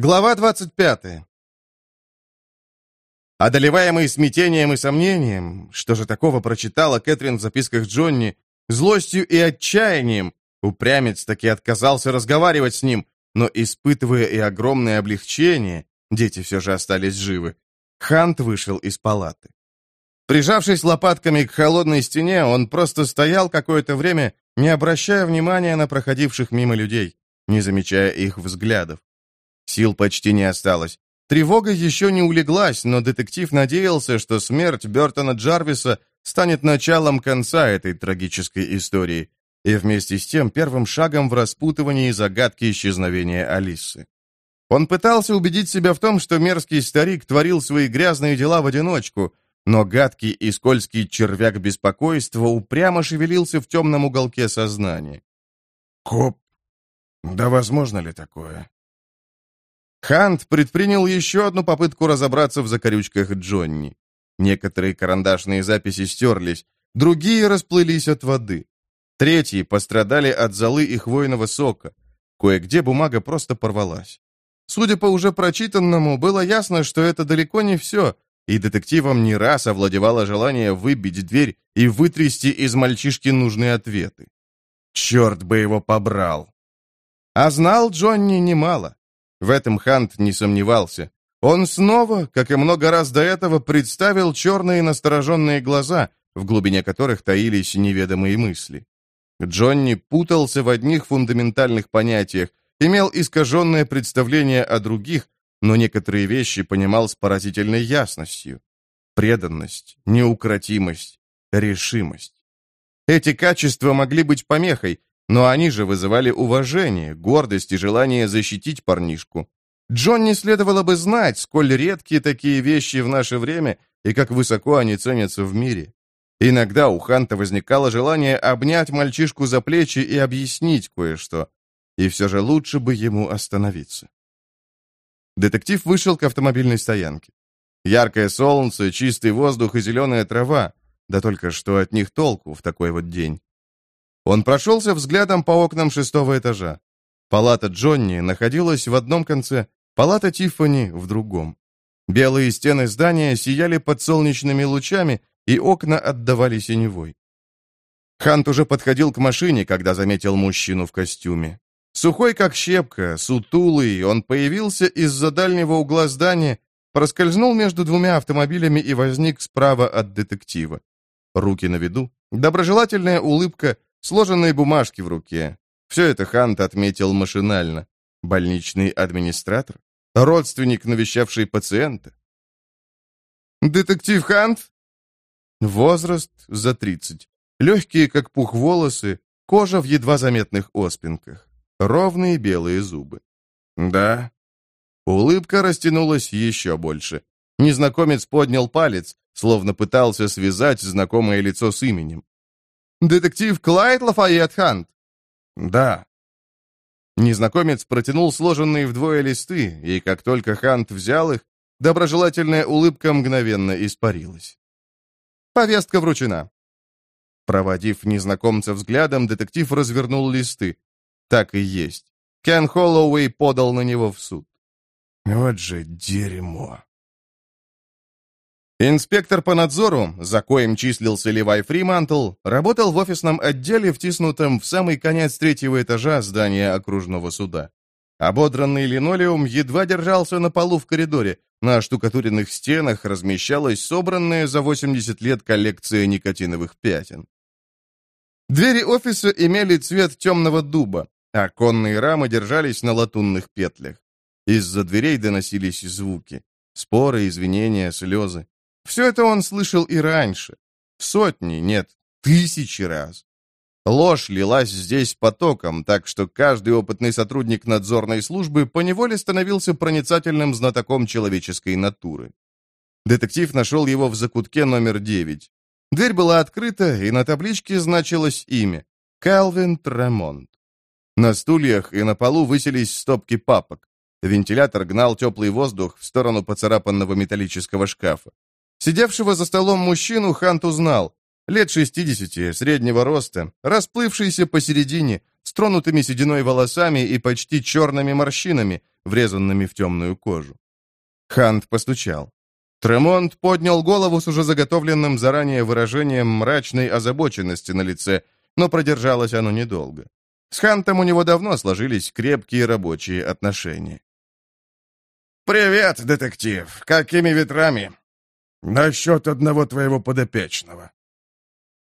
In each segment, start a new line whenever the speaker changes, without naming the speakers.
Глава 25. Одолеваемый смятением и сомнением, что же такого прочитала Кэтрин в записках Джонни, злостью и отчаянием, упрямец таки отказался разговаривать с ним, но, испытывая и огромное облегчение, дети все же остались живы, Хант вышел из палаты. Прижавшись лопатками к холодной стене, он просто стоял какое-то время, не обращая внимания на проходивших мимо людей, не замечая их взглядов. Сил почти не осталось. Тревога еще не улеглась, но детектив надеялся, что смерть Бертона Джарвиса станет началом конца этой трагической истории и вместе с тем первым шагом в распутывании загадки исчезновения Алисы. Он пытался убедить себя в том, что мерзкий старик творил свои грязные дела в одиночку, но гадкий и скользкий червяк беспокойства упрямо шевелился в темном уголке сознания.
«Коп? Да возможно ли такое?»
Хант предпринял еще одну попытку разобраться в закорючках Джонни. Некоторые карандашные записи стерлись, другие расплылись от воды. Третьи пострадали от золы и хвойного сока. Кое-где бумага просто порвалась. Судя по уже прочитанному, было ясно, что это далеко не все, и детективам не раз овладевало желание выбить дверь и вытрясти из мальчишки нужные ответы. Черт бы его побрал! А знал Джонни немало. В этом Хант не сомневался. Он снова, как и много раз до этого, представил черные настороженные глаза, в глубине которых таились неведомые мысли. Джонни путался в одних фундаментальных понятиях, имел искаженное представление о других, но некоторые вещи понимал с поразительной ясностью. Преданность, неукротимость, решимость. Эти качества могли быть помехой, но они же вызывали уважение, гордость и желание защитить парнишку. Джонни следовало бы знать, сколь редкие такие вещи в наше время и как высоко они ценятся в мире. Иногда у Ханта возникало желание обнять мальчишку за плечи и объяснить кое-что. И все же лучше бы ему остановиться. Детектив вышел к автомобильной стоянке. Яркое солнце, чистый воздух и зеленая трава. Да только что от них толку в такой вот день. Он прошелся взглядом по окнам шестого этажа. Палата Джонни находилась в одном конце, палата Тиффани в другом. Белые стены здания сияли под солнечными лучами, и окна отдавали синевой. Хант уже подходил к машине, когда заметил мужчину в костюме. Сухой, как щепка, сутулый, он появился из-за дальнего угла здания, проскользнул между двумя автомобилями и возник справа от детектива. Руки на виду, доброжелательная улыбка, сложенные бумажки в руке. Все это Хант отметил машинально. Больничный администратор? Родственник, навещавший пациента? «Детектив Хант?» Возраст за тридцать. Легкие, как пух, волосы, кожа в едва заметных оспинках. Ровные белые зубы. «Да». Улыбка растянулась еще больше. Незнакомец поднял палец, словно пытался связать знакомое лицо с именем. «Детектив Клайд Лафайет Хант?» «Да». Незнакомец протянул сложенные вдвое листы, и как только Хант взял их, доброжелательная улыбка мгновенно испарилась. «Повестка вручена». Проводив незнакомца взглядом, детектив развернул листы. Так и есть. Кен Холлоуэй подал на него в суд.
Вот же дерьмо.
Инспектор по надзору, за коим числился Левай Фримантл, работал в офисном отделе, втиснутом в самый конец третьего этажа здания окружного суда. Ободранный линолеум едва держался на полу в коридоре, на штукатуренных стенах размещалась собранная за 80 лет коллекция никотиновых пятен. Двери офиса имели цвет темного дуба, Оконные рамы держались на латунных петлях. Из-за дверей доносились звуки. Споры, извинения, слезы. Все это он слышал и раньше. Сотни, нет, тысячи раз. Ложь лилась здесь потоком, так что каждый опытный сотрудник надзорной службы поневоле становился проницательным знатоком человеческой натуры. Детектив нашел его в закутке номер 9. Дверь была открыта, и на табличке значилось имя — Калвин Тремонт. На стульях и на полу высились стопки папок. Вентилятор гнал теплый воздух в сторону поцарапанного металлического шкафа. Сидевшего за столом мужчину Хант узнал. Лет 60, среднего роста, расплывшийся посередине, с тронутыми сединой волосами и почти черными морщинами, врезанными в темную кожу. Хант постучал. Тремонт поднял голову с уже заготовленным заранее выражением мрачной озабоченности на лице, но продержалось оно недолго. С Хантом у него давно сложились крепкие рабочие отношения.
«Привет, детектив! Какими ветрами?» «Насчет одного твоего подопечного».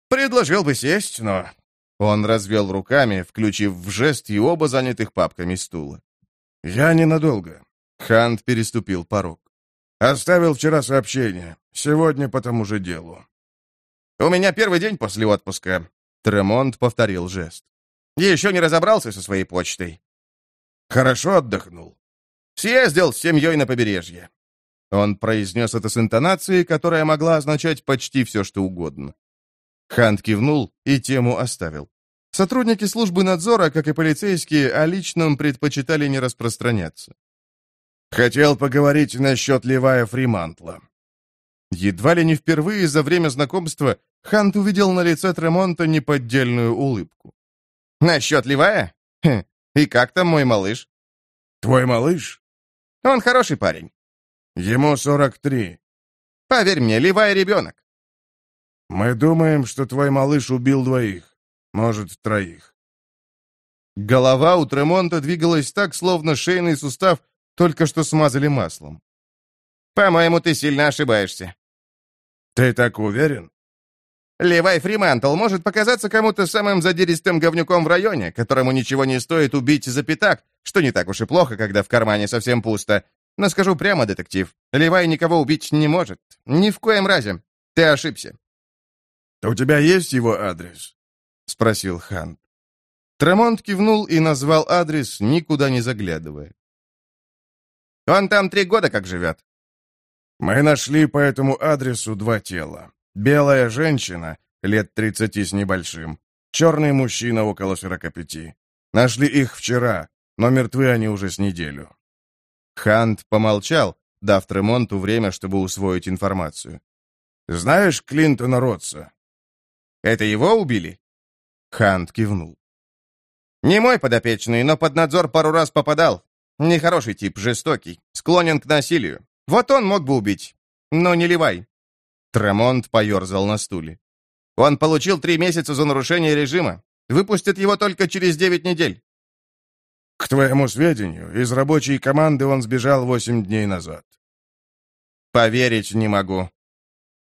«Предложил бы сесть, но...» Он развел руками, включив в жест и оба занятых папками стула.
«Я ненадолго».
Хант переступил порог.
«Оставил вчера сообщение. Сегодня по тому же делу».
«У меня первый день после отпуска», — Тремонт повторил жест. «Еще не разобрался со своей почтой».
«Хорошо отдохнул».
«Съездил с семьей на побережье». Он произнес это с интонацией, которая могла означать почти все, что угодно. Хант кивнул и тему оставил. Сотрудники службы надзора, как и полицейские, о личном предпочитали не распространяться.
«Хотел поговорить насчет Левая Фримантла».
Едва ли не впервые за время знакомства Хант увидел на лице Тремонта неподдельную улыбку. «Насчет Левая? Хм, и как там мой малыш?»
«Твой малыш?»
«Он хороший парень».
«Ему сорок три».
«Поверь мне, Левай ребенок».
«Мы думаем, что твой малыш убил двоих, может, троих».
Голова у Тремонта двигалась так, словно шейный сустав только что смазали маслом. «По-моему, ты сильно ошибаешься».
«Ты так уверен?»
Левай Фримантл может показаться кому-то самым задиристым говнюком в районе, которому ничего не стоит убить за пятак, что не так уж и плохо, когда в кармане совсем пусто. Но скажу прямо, детектив, Левай никого убить не может. Ни в коем разе. Ты ошибся.
«У тебя есть его адрес?»
— спросил Хант. Тремонт кивнул и назвал адрес, никуда не заглядывая. «Он там три года как живет».
«Мы нашли по этому адресу два тела. Белая женщина, лет тридцати с небольшим, черный мужчина около сорока пяти. Нашли их вчера, но мертвы они уже с неделю».
Хант помолчал, дав Тремонту время, чтобы усвоить информацию.
«Знаешь Клинтона Ротса?»
Это его убили?» Хант кивнул. «Не мой подопечный, но под надзор пару раз попадал. Нехороший тип, жестокий, склонен к насилию. Вот он мог бы убить, но не Левай». Тремонт поерзал на стуле. «Он получил три месяца за нарушение режима. Выпустят его только через девять недель».
«К твоему сведению, из рабочей команды он сбежал восемь дней назад».
«Поверить не могу»,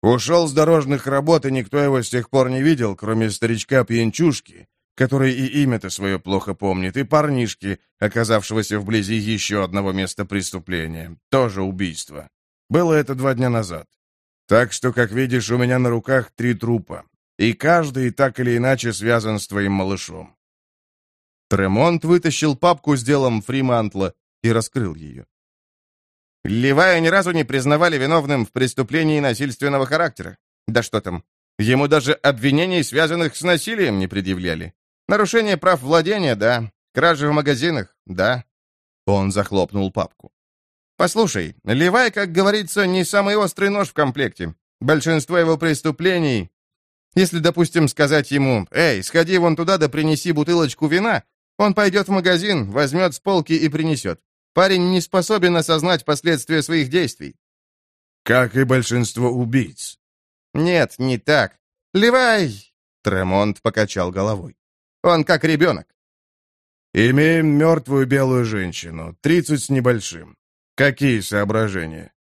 Ушел с дорожных работ, и никто его с тех пор не видел, кроме старичка-пьянчушки, который и имя-то свое плохо помнит, и парнишки, оказавшегося вблизи еще одного места преступления, тоже убийство. Было это два дня назад. Так что, как видишь, у меня на руках три трупа, и каждый так или иначе связан с твоим малышом.
Тремонт вытащил папку с делом Фримантла и раскрыл ее. Левая ни разу не признавали виновным в преступлении насильственного характера. Да что там, ему даже обвинений, связанных с насилием, не предъявляли. Нарушение прав владения, да. Кражи в магазинах, да. Он захлопнул папку. Послушай, Левай, как говорится, не самый острый нож в комплекте. Большинство его преступлений... Если, допустим, сказать ему, «Эй, сходи вон туда да принеси бутылочку вина», он пойдет в магазин, возьмет с полки и принесет. Парень не способен осознать последствия своих действий.
Как и большинство убийц.
Нет, не так. Левай! Тремонт покачал головой. Он как ребенок.
Имеем мертвую белую женщину, тридцать с небольшим. Какие соображения?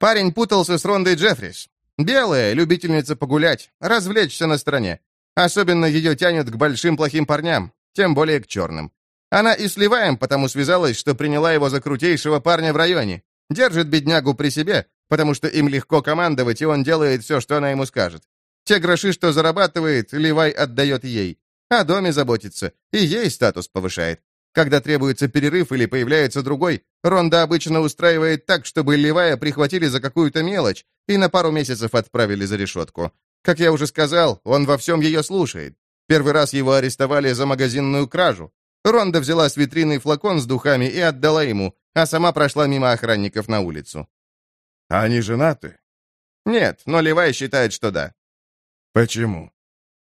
Парень путался с Рондой Джеффрис. Белая, любительница погулять, развлечься на стороне. Особенно ее тянет к большим плохим парням, тем более к черным. Она и с Ливаем потому связалась, что приняла его за крутейшего парня в районе. Держит беднягу при себе, потому что им легко командовать, и он делает все, что она ему скажет. Те гроши, что зарабатывает, Ливай отдает ей. О доме заботится, и ей статус повышает. Когда требуется перерыв или появляется другой, Ронда обычно устраивает так, чтобы Ливая прихватили за какую-то мелочь и на пару месяцев отправили за решетку. Как я уже сказал, он во всем ее слушает. Первый раз его арестовали за магазинную кражу. Ронда взяла с витрины флакон с духами и отдала ему, а сама прошла мимо охранников на улицу.
«Они женаты?»
«Нет, но Левай считает, что да».
«Почему?»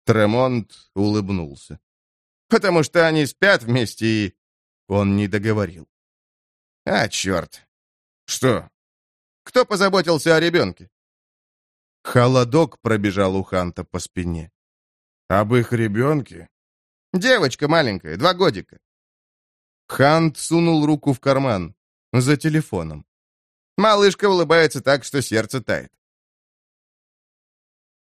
Тремонт улыбнулся. «Потому что они спят вместе и...» Он не договорил. А, черт.
Что?
Кто позаботился о ребенке?
Холодок пробежал у Ханта по спине. Об их ребенке?
Девочка маленькая, два годика.
Хант сунул руку в карман. За телефоном.
Малышка улыбается так, что сердце тает.